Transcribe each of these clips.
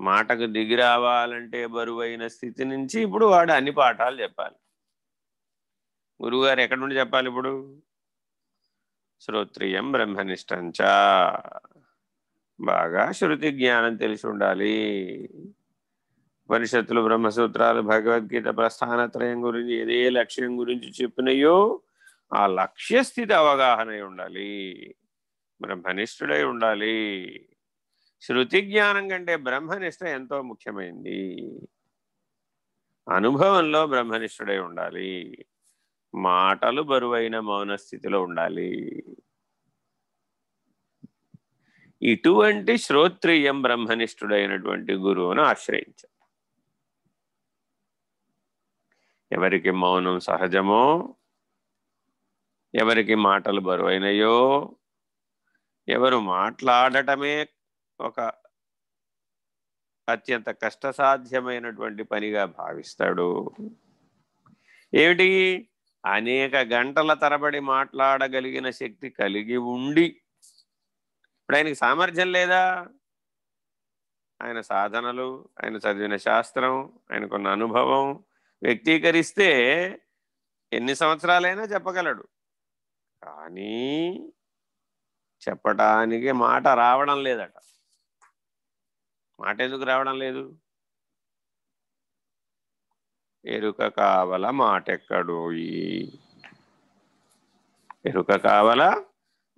మాటకు దిగి రావాలంటే బరువైన స్థితి నుంచి ఇప్పుడు వాడు అన్ని పాఠాలు చెప్పాలి. గురువుగారు ఎక్కడి నుండి చెప్పాలి ఇప్పుడు? శ్రోత్రియం బ్రహ్మనిష్టంచ. బాగా శృతి జ్ఞానం తెలిసి ఉండాలి. ఉపనిషత్తులు బ్రహ్మసూత్రాలు భగవద్గీత ప్రస్థానత్రయం గురించి ఏదే లక్ష్యం గురించి చెప్పినయో ఆ లక్ష్యస్థితి అవగాహన ఉండాలి. బ్రహ్మనిష్ఠుడై ఉండాలి. శృతి జ్ఞానం కంటే బ్రహ్మనిష్ట ఎంతో ముఖ్యమైంది. అనుభవంలో బ్రహ్మనిష్ఠుడై ఉండాలి. మాటలు బరువైన మౌన స్థితిలో ఉండాలి. ఇటువంటి శ్రోత్రియం బ్రహ్మనిష్ఠుడైనటువంటి గురువును ఆశ్రయించాలి ఎవరికి మౌనం సహజమో ఎవరికి మాటలు బరువైనయో ఎవరు మాట్లాడటమే ఒక అత్యంత కష్టసాధ్యమైనటువంటి పనిగా భావిస్తాడు. ఏమిటి? అనేక గంటల తరబడి మాట్లాడగలిగిన శక్తి కలిగి ఉండి. ఇప్పుడు ఆయనకి సామర్థ్యం లేదా? ఆయన సాధనలు ఆయన చదివిన శాస్త్రం ఆయనకున్న అనుభవం వ్యక్తీకరిస్తే ఎన్ని సంవత్సరాలైనా చెప్పగలడు. కానీ చెప్పటానికి మాట రావడం లేదట. మాట ఎందుకు రావడం లేదు. ఎరుక కావల మాటెక్కడోయి? ఎరుక కావల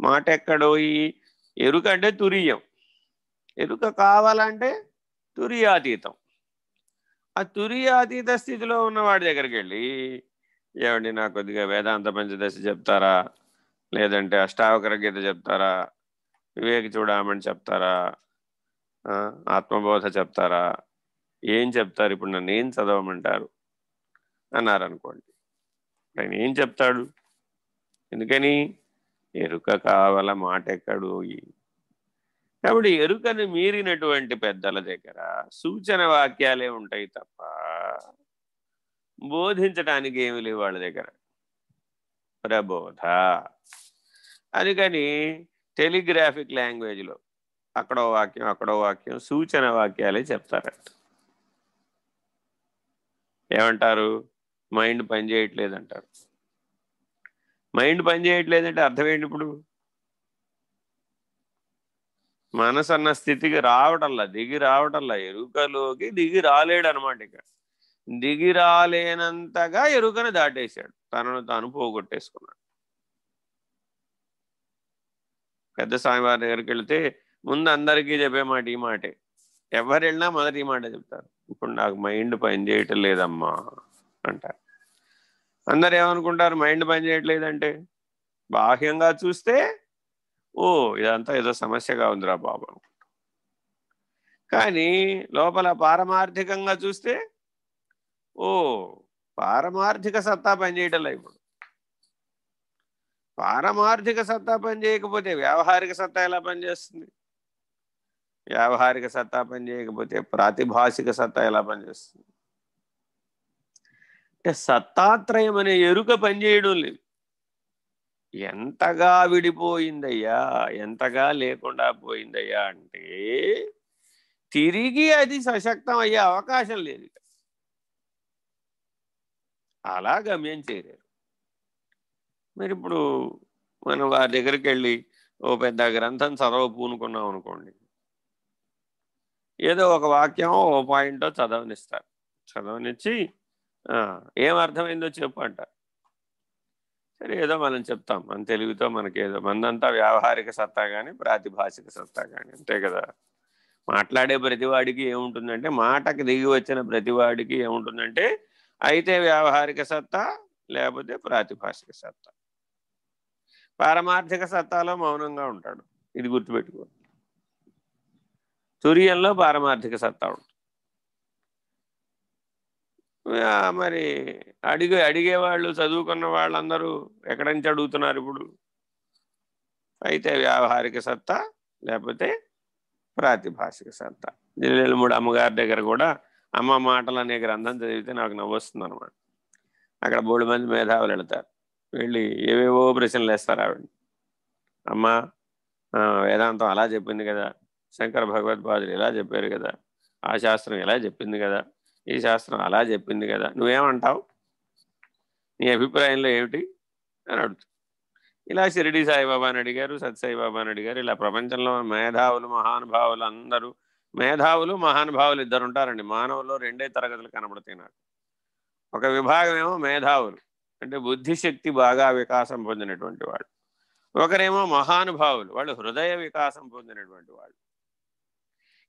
మాటెక్కడోయి? ఎరుక అంటే తురియం. ఎరుక కావాలంటే తురియాతీతం. ఆ తురియాతీత స్థితిలో ఉన్నవాడి దగ్గరికి వెళ్ళి ఏమండి నాకు కొద్దిగా వేదాంత పంచదశ చెప్తారా? లేదంటే అష్టావకర గీత చెప్తారా? వివేక చూడమని చెప్తారా? ఆత్మబోధ చెప్తారా? ఏం చెప్తారు? ఇప్పుడు నన్ను ఏం చదవమంటారు? అన్నారు అనుకోండి ఆయన ఏం చెప్తాడు? ఎందుకని? ఎరుక కావాల మాట ఎక్కడు కాబట్టి ఎరుకను మీరినటువంటి పెద్దల దగ్గర సూచన వాక్యాలే ఉంటాయి తప్ప బోధించడానికి ఏమి లేవు వాళ్ళ దగ్గర. ప్రబోధ. అందుకని టెలిగ్రాఫిక్ లాంగ్వేజ్లో అక్కడో వాక్యం అక్కడో వాక్యం సూచన వాక్యాలే చెప్తారట. ఏమంటారు? మైండ్ పనిచేయట్లేదు అంటారు మైండ్ పనిచేయట్లేదంటే అర్థం ఏంటి ఇప్పుడు? మనసు అన్న స్థితికి రావటంలా దిగి రావటంలా ఎరుకలోకి దిగి రాలేడు అనమాట ఇక. దిగి రాలేనంతగా ఎరుకను దాటేశాడు. తనను తాను పోగొట్టేసుకున్నాడు. పెద్ద స్వామివారి దగ్గరికి వెళితే ముందు అందరికీ చెప్పే మాట ఈ మాటే. ఎవరు వెళ్ళినా మొదటి ఈ మాట చెప్తారు. ఇప్పుడు నాకు మైండ్ పని చేయటం లేదమ్మా అంటారు. అందరు ఏమనుకుంటారు? మైండ్ పని చేయట్లేదంటే? బాహ్యంగా చూస్తే ఓ ఇదంతా ఏదో సమస్యగా ఉందిరా బాబు కానీ లోపల పారమార్థికంగా చూస్తే ఓ పారమార్థిక సత్తా పనిచేయటంలో ఇప్పుడు. పారమార్థిక సత్తా పని చేయకపోతే వ్యావహారిక సత్తా ఎలా పనిచేస్తుంది వ్యావహారిక సత్తా పని చేయకపోతే ప్రాతిభాషిక సత్తా ఎలా పనిచేస్తుంది అంటే సత్తాత్రయం అనే ఎరుక పనిచేయడం లేదు. ఎంతగా విడిపోయిందయ్యా ఎంతగా లేకుండా పోయిందయ్యా అంటే తిరిగి అది సశక్తం అయ్యే అవకాశం లేదు అలా గమ్యం చేరారు. మరి ఇప్పుడు మనం వారి దగ్గరికి వెళ్ళి ఓ పెద్ద గ్రంథం చదవ పూనుకున్నాం అనుకోండి. ఏదో ఒక వాక్యం ఓ పాయింటో చదవనిస్తారు. చదవనిచ్చి ఏం అర్థమైందో చెప్పు అంటారు సరే ఏదో మనం చెప్తాం. మన తెలుగుతో మనకేదో మందంతా వ్యావహారిక సత్తా కానీ ప్రాతిభాషిక సత్తా కానీ అంతే కదా. మాట్లాడే ప్రతివాడికి ఏముంటుందంటే మాటకి దిగి వచ్చిన ప్రతివాడికి ఏముంటుందంటే అయితే వ్యావహారిక సత్తా లేకపోతే ప్రాతిభాషిక సత్తా. పారమార్థిక సత్తాలో మౌనంగా ఉంటాడు. ఇది గుర్తుపెట్టుకోండి తురియంలో పారమార్థిక సత్తా ఉంటుంది. మరి అడిగే అడిగేవాళ్ళు చదువుకున్న వాళ్ళందరూ ఎక్కడి నుంచి అడుగుతున్నారు ఇప్పుడు? అయితే వ్యావహారిక సత్తా లేకపోతే ప్రాతిభాషిక సత్తా. మూడు అమ్మగారి దగ్గర కూడా అమ్మ మాటలు అనే గ్రంథం చదివితే నాకు నవ్వొస్తుంది అనమాట అక్కడ మూడు మంది మేధావులు వెళతారు. వెళ్ళి ఏవేవో ప్రశ్నలు వేస్తారు ఆవిడ అమ్మ వేదాంతం అలా చెప్పింది కదా. శంకర భగవద్పాదులు ఇలా చెప్పారు కదా. ఆ శాస్త్రం ఇలా చెప్పింది కదా. ఈ శాస్త్రం అలా చెప్పింది కదా. నువ్వేమంటావు? నీ అభిప్రాయంలో ఏమిటి? అని అడుగుతుంది ఇలా షిరిడి సాయిబాబా అని అడిగారు సత్సాయిబాబా అని అడిగారు ఇలా ప్రపంచంలో మేధావులు మహానుభావులు అందరూ మేధావులు మహానుభావులు ఇద్దరు ఉంటారండి. మానవుల్లో రెండే తరగతులు కనబడతాయి నాకు. ఒక విభాగం ఏమో మేధావులు. అంటే బుద్ధిశక్తి బాగా వికాసం పొందినటువంటి వాళ్ళు. ఒకరేమో మహానుభావులు. వాళ్ళు హృదయ వికాసం పొందినటువంటి వాళ్ళు.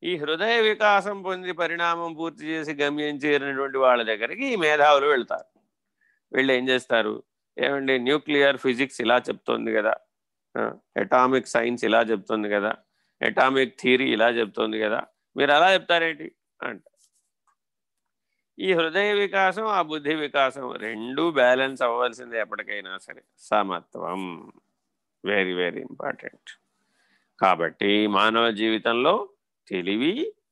ఈ హృదయ వికాసం పొంది పరిణామం పూర్తి చేసి గమ్యం చేరినటువంటి వాళ్ళ దగ్గరికి ఈ మేధావులు వెళ్తారు. వీళ్ళు ఏం చేస్తారు? ఏమండి న్యూక్లియర్ ఫిజిక్స్ ఇలా చెప్తోంది కదా. ఎటామిక్ సైన్స్ ఇలా చెప్తుంది కదా. ఎటామిక్ థియరీ ఇలా చెప్తోంది కదా. మీరు అలా చెప్తారేంటి? అంట. ఈ హృదయ వికాసం ఆ బుద్ధి వికాసం రెండూ బ్యాలెన్స్ అవ్వాల్సింది ఎప్పటికైనా సరే. సమత్వం. Very very important. కాబట్టి మానవ జీవితంలో Sí,